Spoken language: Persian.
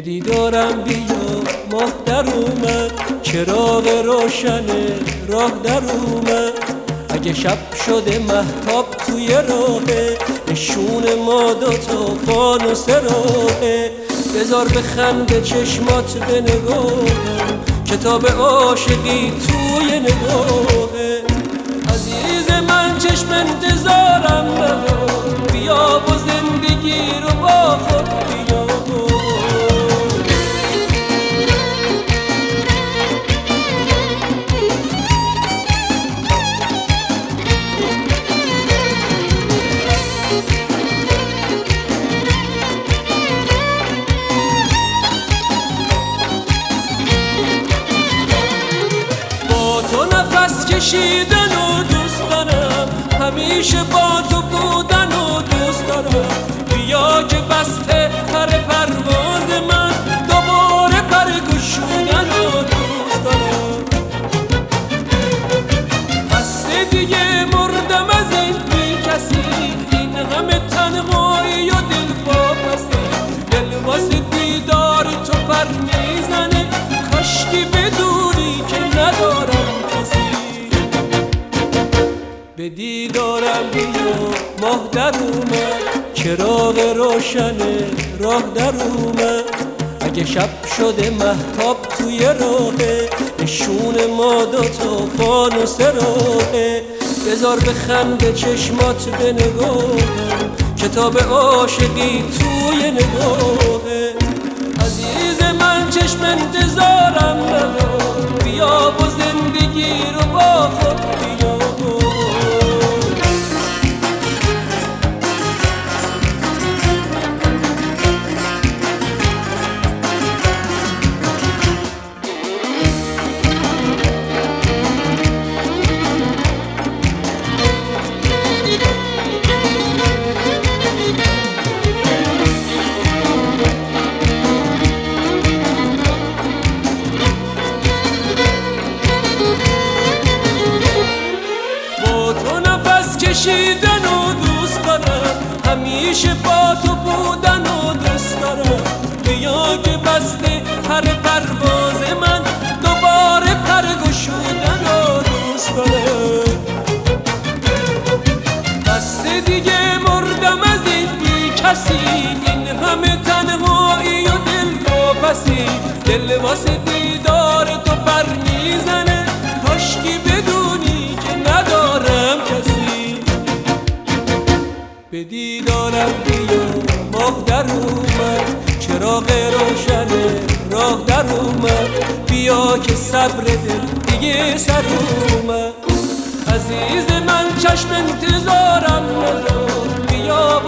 دیدارم بیا ماه در اومد چراغ روشن راه در اومد. اگه شب شده محتاب توی راهه نشون ما دوتا فانوس راهه. بذار به خنده چشمات به نگاهم کتاب عاشقی توی نگاهه. عزیز کشیدن و دوست دارم همیشه با تو بودن و دوست دارم بیا که بسته پر پرواز من. دوباره پر گشودن و دوست دارم بسته دیگه مردم از این بی کسی این همه تنهایی و به دیدارم بیا ماه در اومد. چراغ روشن راه در اومد. اگه شب شده محتاب توی راهه. نشون ما دوتا فانوس راهه بذار به خنده چشمات به نگاهم کتاب عاشقی توی نگاهه. عزیز من چشم انتظارم همیشه با تو بودن و دوست دارم. بیا که بسته پر پرواز من دوباره پر گشودن و دوست دارم. بسته دیگه مردم از این بی کسی این همه تنهایی و دل پسی دل واسه به دیدارم بیا. ماه در اومد چراغ روشن راه در اومد. بیا که صبر دل دیگه سر اومد. عزیز من چشم انتظارم بیا